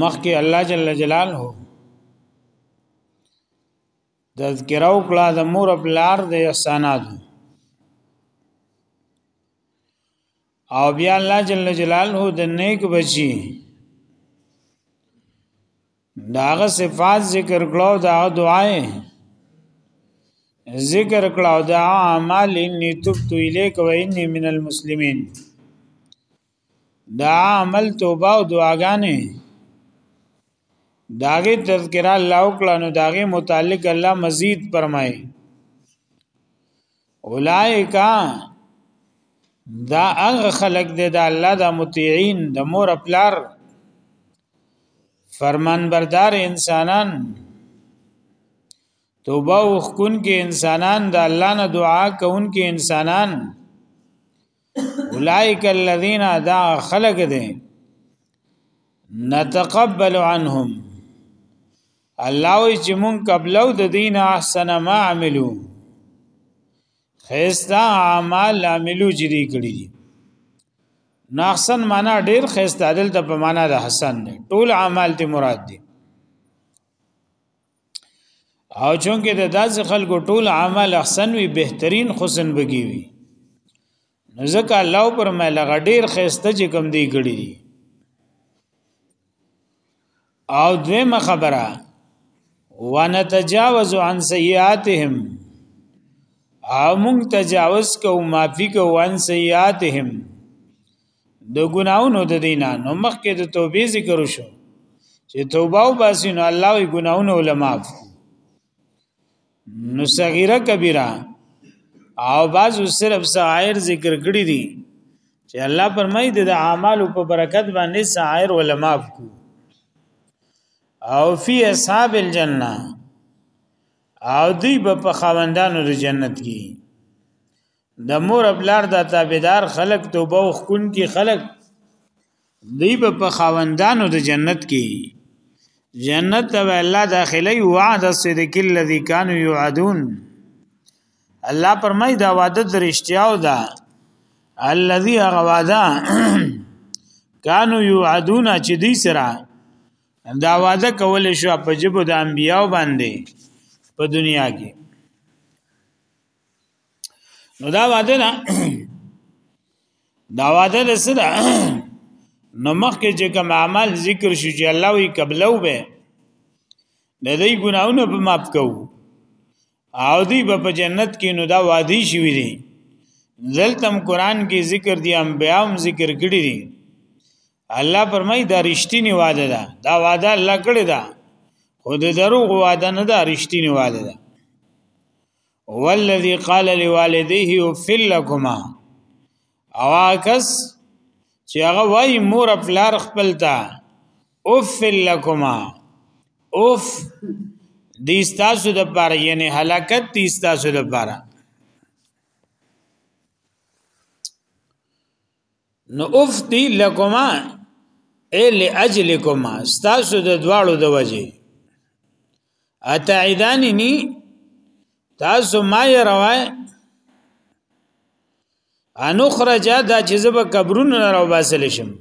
مخکې الله جل جلاله تذکرہ وکړه د مور خپلار د احسانات او بیا الله جل جلاله د نیک بچی داغه صفات ذکر کړو دا دعای ذکر کړو دا اعمال انی تبت الیک و انی من المسلمین دا عمل توبه او دعاګانې داغه تذکرہ الله وکړه نو داغه متعلق الله مزید فرمای اولائکا دا هغه خلق دی دا الله دا مطیعين د مور خپلار فرمان بردار انسانان توبه وکون کې انسانان د الله نه دعا کوون کې انسانان اولائک الذین دا خلق دي نتقبل عنهم الله وی چې مون قبلو د دین احسن ما عملو خيستا اعمال عملو جری کړی ناحسن معنا ډیر خيستا دلته په معنا د حسن دی ټول اعمال ته مراد دي او چونکه د داسې خلکو ټول عمل احسن وي بهترین حسن بږي وي نو ځکه الله پر مې لغ ډیر خسته چې کم دی کړی دي او دویمه خبره ونتجاوز عن سیئاتهم او مونږ تجاوز کوو معافي کوو عن سیئاتهم د ګناونو د دینه نو مخکې د توبې ذکر شو چې توبه او باسي نو الله وي ګناونه علماء نو صغیره کبیره او بعض صرف صغائر ذکر کړی دي چې الله فرمایي د اعمال په برکت باندې صغائر علماء کو او فی اصحاب الجنه او دی په خواندانو د جنت کې د مور ابلار د تابعدار خلق توبه او خون کې خلق دی په خاوندانو د جنت کې جنت ته الله داخلي وعده صدق الذي كانوا يعدون الله پرمای دا وعده درشتیاو ده الذي غواده كانوا يعدون چې دی سره دا وعده کول شو په جبو د انبیاو باندې په دنیا کې نو دا واده نه دا واده د سره نو مخکې چې کوم عمل ذکر شو چې الله وی قبلو به د دې ګناونه په معاف کو او دی په جنت کې نو دا وادي شي وی دي زلتم قران کې ذکر دي انبیاء هم ذکر کړی دي الله فرمای دا رښتینی وعده ده دا وعده الله کړی ده خو د دروغ وعده نه ده رښتینی وعده ده والذي قال لوالديه فلكما اواکس چې هغه وای مور خپل خپل تا اوف لکما اوف دې تاسو د پاره یعنی هلاکت دې تاسو د پاره نو افتی لکما ای لاجلکما تاسو د دواړو د وجه اتعیدانی نی تاسو ما یې روای انو خرج دا چې زب قبرونو نه راو باسل شم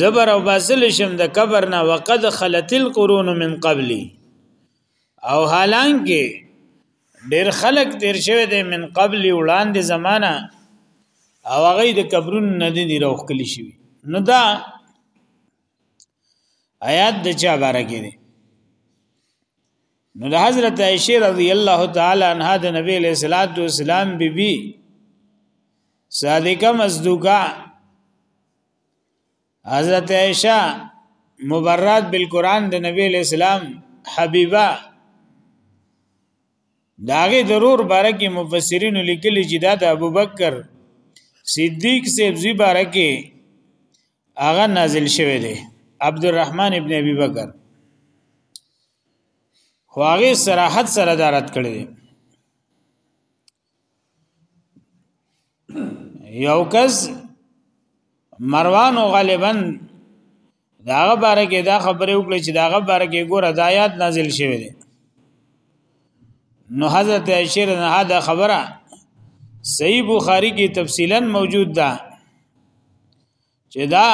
زبر او باسل شم د قبر نه وقد خلت القرون من قبلی او حالانکه ډیر خلک تیر شوی دی من قبل وړاندې زمانہ او هغه د قبرون نه دی روخ کلی شي نو دا آیات د چا باره کې دی نو د حضرت عائشه رضی الله تعالی عنها د نبی له صلوات و سلام بیبي صادقه مصدوقه حضرت عائشہ مبرات بالقران د نبی علیہ السلام حبیبه داغه ضرور بارکه مفسرین لیکلی چې دا د ابوبکر صدیق سیبزی بارکه هغه نازل شوه دی عبدالرحمن ابن ابي بکر خو هغه صراحت سره دارت کړی دی یو کس مروان غالبا داغه باره کې دا خبره وکړه چې داغه باره کې ګور هدایت نازل شوه دي نو حضرت عائشہ نه دا خبره صحیح بخاری کې تفصیلا موجود ده چې دا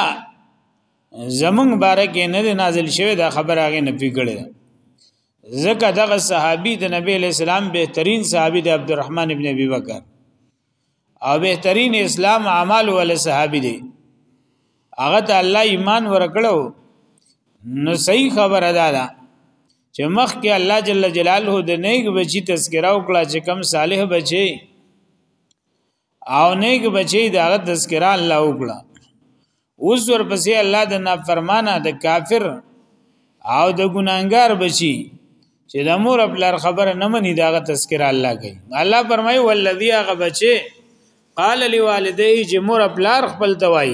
زمون بارک نه دی نازل شوی دا خبر هغه نه پیګړې زکه دغه صحابي د نبی له سلام بهترین صحابي د عبدالرحمن ابن ابي بکر او بهترین اسلام اعمال ول صحابي دی هغه ته الله ایمان ورکړو نو صحیح خبره ده دا چې مخکې الله جل جلاله د نیک بچی تذکرہ وکړه چې کم صالح بچی او نیک بچی دا تذکرہ الله وکړه اوس ورپسې الله د نافرمانه د کافر او د ګناګار بچی چې د مور خپل خبره نه مني دا تذکرہ الله کوي الله فرمایي والذي هغه بچی قال لوالديه چې مور خپل خپل توای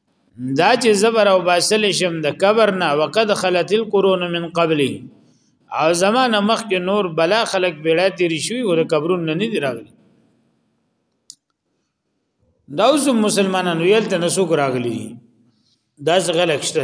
دا چې زبر او باسل شم د قبر نه وقد خلت القرون من قبلي او زمانه مخکې نور بلا خلق بیړه تیری شوی او د قبرون نه نه دی راغلی دا اوس مسلمانانو یل ته نسوک راغلی دا څه غلط شته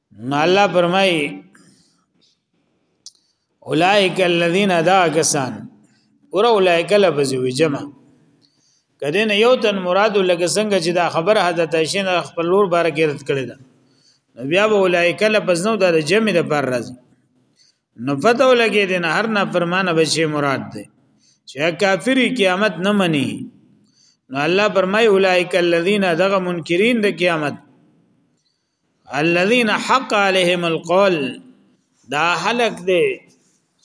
نو الله فرمای اولائک الذین دا کسان اور اولائک لفظ وی جمع کدی نه یو تن مراد لکه څنګه چې دا خبر حضرت عائشہ نه خپل لور بار کې رد کړی دا نو بیا به اولائک لفظ نو د جمع د پر راځي نو پته ولګی دین هر نه فرمانه بچی مراد ده چې کافری قیامت نه مني نو الله فرمای اولائک الذین دغه منکرین د قیامت الذين حق عليهم القول دا حلق دی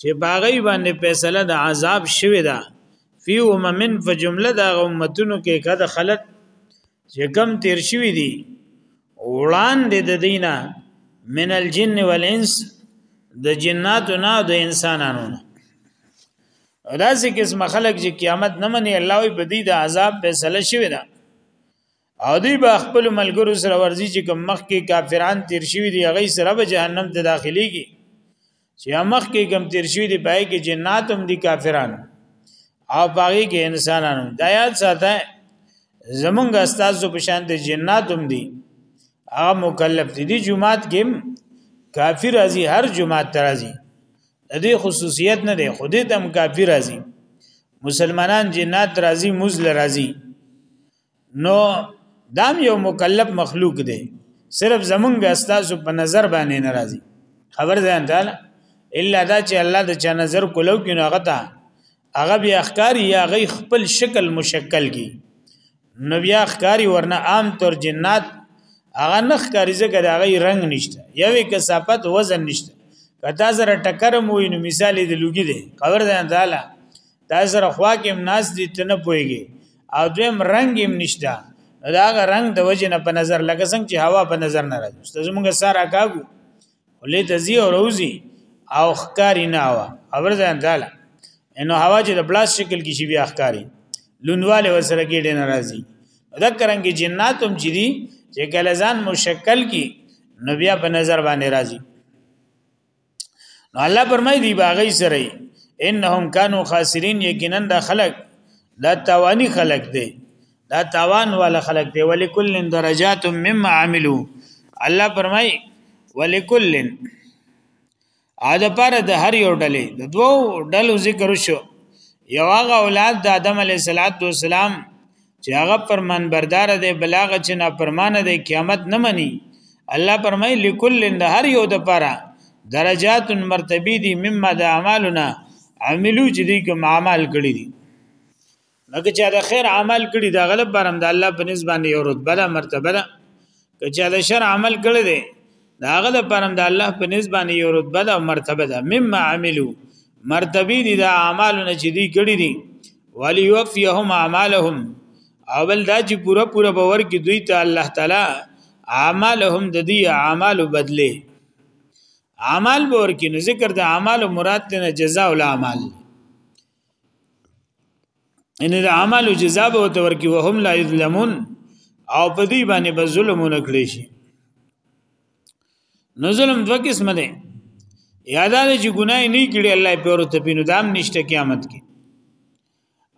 چې باغی باندې فیصله د عذاب شوی ده فی اممن فجمله دا امتونو کې کده خلق چې کم تیر شوی دي وړاندې د دینه من الجن والانس د جناتو نه د انسانانو نه داسې قسم خلق چې قیامت نه مني الله وي بدی د عذاب فیصله شوی ده او دی به خپل ملګرو سره ورځي چې کوم مخ کې کافران تیر شوی دی هغه سره به جهنم ته داخليږي چې مخ کې کوم تیر شوی دی پای کې جنات هم دي کافران او باغی کې انسانانو دا یاد ساته زمونږ استادو په شان د جنات هم دي هغه مکلف دي دی جمعات کې کافر ازي هر جمعات ترازي د دې خصوصیت نه دی خودی تم کافر ازي مسلمانان جنات راضي مزل راضي نو دام یو مکلف مخلوق دی صرف زمونږ بیا ستاسو په نظر باندې ناراضي خبر ځان ته الا دا چې الله د چا نظر کولو کې نو هغه ته هغه بیا ښکاری یا غي خپل شکل مشکل کی نو بیا ښکاری ورنه عام طور جنات هغه نخ کاری زګر هغه رنگ نشته یوې کثافت وزن نشته کدا زره ټکر مو نو مثال د لوګي دی خبر ده تعالی دا سره خوا کې ناس دي ته نه پويږي او دویم رنگ هم نشته دا غ رنگ د وجه نه په نظر لکه څنګه چې هوا په نظر نه راځي استاد موږ سره کاګو ولې ته زی او روزي او خکاری نه هوا خبر ځان داله انو هوا چې د بلاس شکل کې شي بیا خکاری لوندواله وسره کې ډېر ناراضي ذکرنګ جنات هم چې دي چې کله ځان مشکل کې نو بیا په نظر باندې راځي نو الله پرمای دی باغی سره انهم کانوا خاسرین یقینا دا خلق دا توانی خلق دی دا توان والا خلق دی ولکل درجات مما عملو الله پرمای ولکل ا د پر د هر یو ډلې د دوو ډلو ذکر شو یو هغه اولاد د آدم علیه السلام چې هغه فرمان بردار دی بلاغ چې نه فرمانه دی قیامت نه مني الله فرمای لکل د هر یو د پاره درجات مرتبه دي مما د اعمالنا عملو چې دي کوم اعمال کړی دي لکه چې د خیر عمل کړی دا غلب برم د الله په نسبت یو رتبه ده مرتبه ده که چا د شر عمل کړی دی دا هغه د پرم د الله په نسبت یو رتبه ده او مرتبه ده مما عملو مرتبه دي د اعمالونه چې دی کړی دي ولی یوفیهم اعمالهم اول دا چې پورا پورا باور کې دوی ته الله تعالی اعمالهم د دې اعمال بدله اعمال باور کې ذکر د اعمال مراد ته جزاء الاعمال ان د اعمال جزاء به ته ورکی وهم لا یظلمون او په دې باندې به ظلم ونکړي شي نو ظلم دوه قسم دي یاداله چې ګناه نه کړي الله په ور ته پینو دام نشته قیامت کې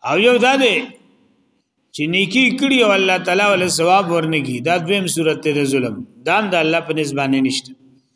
او یو دا دی چې نیکی کړي او الله تعالی ول ثواب ورنګي دا دویم صورت ته ظلم دام د الله په نسبانه نشته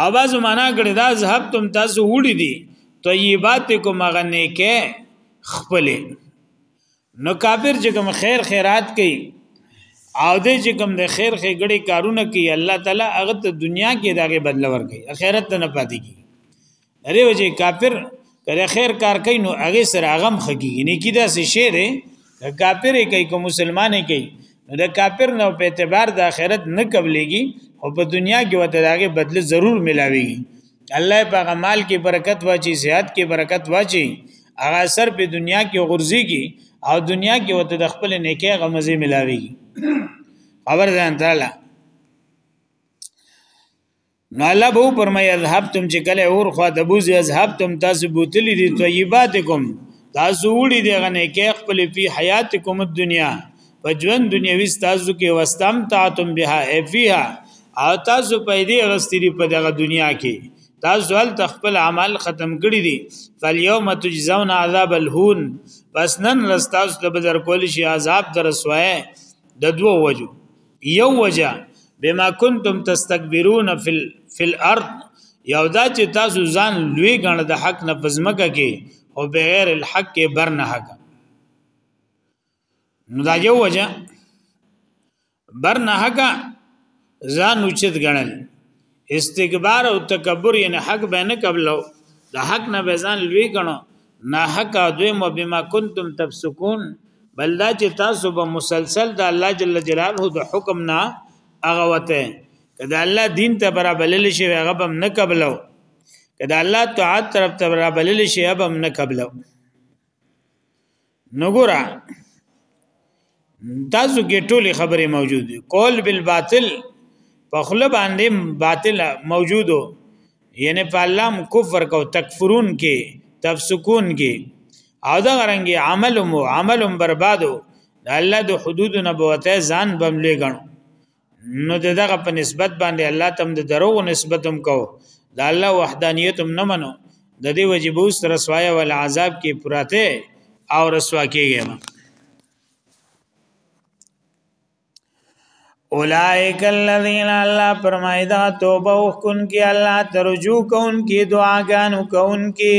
او بعضو معنا کړی دا ذهبتم تاسو وړي دي طیباتکم غنه کې خپل نو کافر چې کوم خیر خیرات کوي او دې چې کوم د خیر خګړې کارونه کوي الله تعالی هغه ته دنیا کې داګه بدل ورکړي اخرت ته نه پاتې کی اره وجه کافر کله خیر کار کوي نو هغه سره هغه مخکې نه کی دا څه شی دی کافر کوي کوم مسلمان کوي نو د کافر نو په اعتبار د آخرت نه قبليږي او په دنیا کې وته داګه بدله ضرور ملاويږي الله په مال کې برکت واچي صحت کې برکت واچي هغه سر په دنیا کې غرزي کې او دنیا کې وته د خپل نیکه غمزه ملاويږي خبر ځان تعالی نو الله به پرمای اذهبتم چې کله اور خو د بوز اذهبتم تاسو بوتلی دي طیباتکم تاسو وړي دي غنه کې خپل په حیاتکم دنیا په ژوند دنیوي تاسو کې واستم تعتم بها فیها او تاسو پیدا غستری په دغه دنیا کې تاسو هل تخپل عمل ختم کړی دي فالیوم تجزون عذاب الهون پس نن رستاس د بدر کول شي عذاب در سوای د دوه وجو یو وجه بما کنتم تستكبرون فی فی الارض یو دا چې تاسو ځان لوی غنډ د حق نه پزمکه کې او بغیر الحق کې بر نه حق نو دا یو وجه بر نه حق ځان اوچت غنل استکبار او تکبر یې نه حق به نه قبلو د حق نه به ځان لوی غنو نه حق دوی مو بما کنتم تفسقون بل دا چې تاسو به مسلسل د الله جل جلاله د حکم نه هغه وته کله الله دین ته برابرل شي هغه به نه قبلو کله الله طاعت طرف ته برابرل شي هغه به نه قبلو نو ګورا تاسو کې ټولي خبرې موجود دي قول بالباطل په خپل باندې باطل موجودو یعنی په الله کفر کو تکفرون کې تفسقون کې او دا غرنګي عمل مو عمل بربادو د الله د حدود نه بوته ځان بملې غنو نو دغه په نسبت باندې الله تم د دروغ نسبت هم کو د الله وحدانیت هم نه منو د دې وجبو سره رسوای او عذاب کې پراته او رسوا کېږي اولائک الذین الله فرمایدا توبه وکون کی الله ترجو کون کی دعاګانو کون کی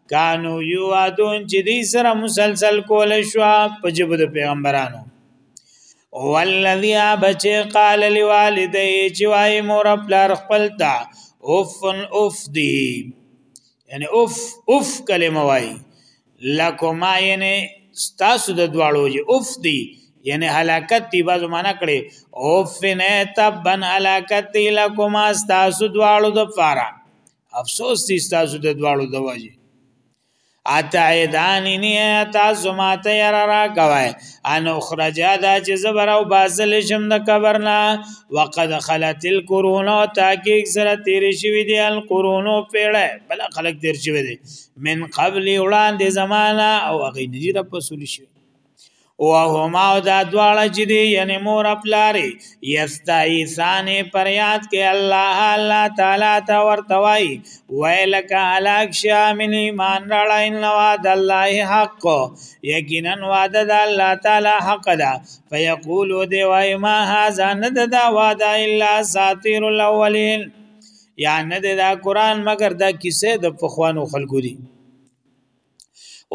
کانو یو ادون چې دې سره مسلسل کول شو په جبه د پیغمبرانو والذي بچ قال لوالدي چې وای مور پلار خپل تا اوفن اوف دی یعنی اوف اوف کلمه وای لکما یعنی ستاسو د دواړو جی اوف دی یعنی هلاکت دی بازو معنا کړي اوفن تبن هلاکت لکما ستاسو دواړو د فاره افسوس دي تاسو د دواړو د وجه اتعیدانی نه تاسو ماته یار را کوي ان اخرج دا چې زبر او بازل شم د قبرنا وقد خلت الكورونا تاکیک سره تیر شوی دی الکورونو پیړه بل خلق تیر شوی دی من قبل وړاندې زمانہ او غی نجی رب رسول شوی او هما او دا دواړه چې دی یعنی مور پلاری یستایسان پریاد کې الله الله تعالی تا ورتوای ویلک هلاک شامل ایمان راړه ان وعد الله حق یقینا وعد د الله تعالی حق ده فیقول دی وای ما هاذا ند دا وعد الا ساتیر الاولین یا ند دا قران مگر دا کیسه د پخوانو خلقو دی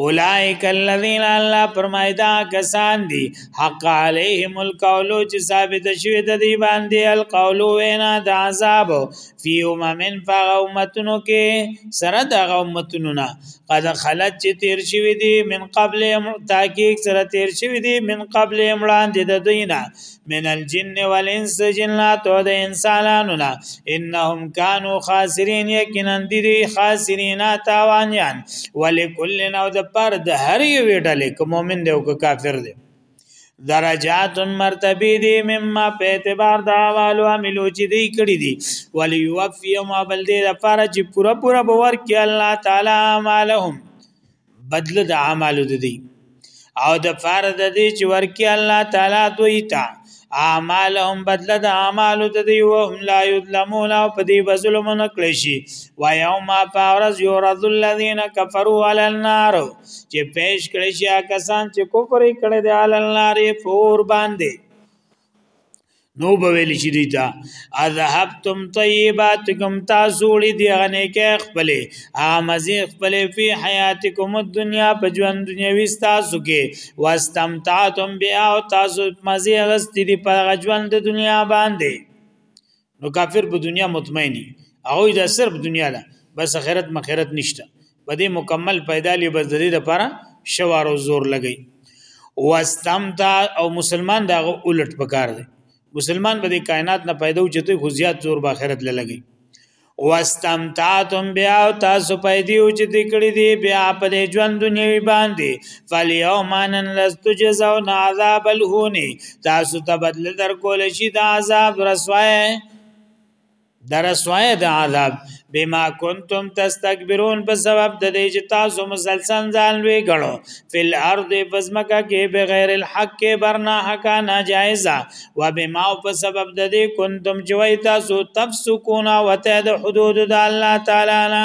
اولائک الذین الله فرمایدا کسان دی حق علیهم القول چې ثابت شوی د دی باندې القول وینا د عذاب فی اممن فغمتونو کې سره د غمتونو نه قد خلت چې تیر شوی دی من قبل تحقیق سره تیر شوی دی من قبل امران د دینه من الجن والانس جنات او د انسانانو نه انهم كانوا خاسرين یقینا دي خاسرین تاوانيان ولکل نو د پر د هر یو ډلې کوم مؤمن دی او کافر دی درجات مرتبه دي مما په اعتبار د اعمال عملو چې دی کړی دي ولی یوفیهم بل دې لپاره چې پورا پورا باور کې الله تعالی اعمالهم بدله د اعمالو د دی او د فار د دې چې ورکی الله تعالی دوی ته اعمالهم بدله د اعمالو د دی او هم لا یظلمون او په دې بظلم نه کړی شي و یوم فارز یورذ الذین کفروا علی النار چې پیش کړی شي کسان چې کفر کړی دی علی النار فور باندې نو به ویل شي دی ته اذهبتم طیباتکم تاسو لري دی غنه کې خپل امزي خپل فی حیاتکم الدنیا په ژوند دنیوي تاسو کې واستمتعتم بیا او تاسو مزي غست دي په ژوند دنیا باندې نو کافر په دنیا مطمئنی او دا صرف دنیا ده بس خیرت مخیرت نشته په دې مکمل پیدا لې بس د دې لپاره شوار او زور لګي واستمتع او مسلمان دا الټ پکار دی مسلمان به د کائنات نه پیدا او چته خو زیات زور به آخرت لګي واستمتعتم بیا او تاسو پیدې او چې دکړې دی بیا په دې ژوند دنیوي باندې فلیومن لستجزون عذاب الهون تاسو ته بدل در کول شي د عذاب رسوای درسوای د عذاب بما کنتم تستكبرون په سبب د دې چې تاسو مسلسل ځان لوی غنو فل ارض بزمکه کې بغیر الحق کې برنا حق ناجایزه و بما په سبب د دې کنتم چې وای تاسو تفسقون او ته د حدود د الله تعالی نه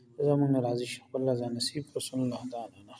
جزا مونږ راضي شي خپل رضا نصیب کو صلی الله تعالی علیه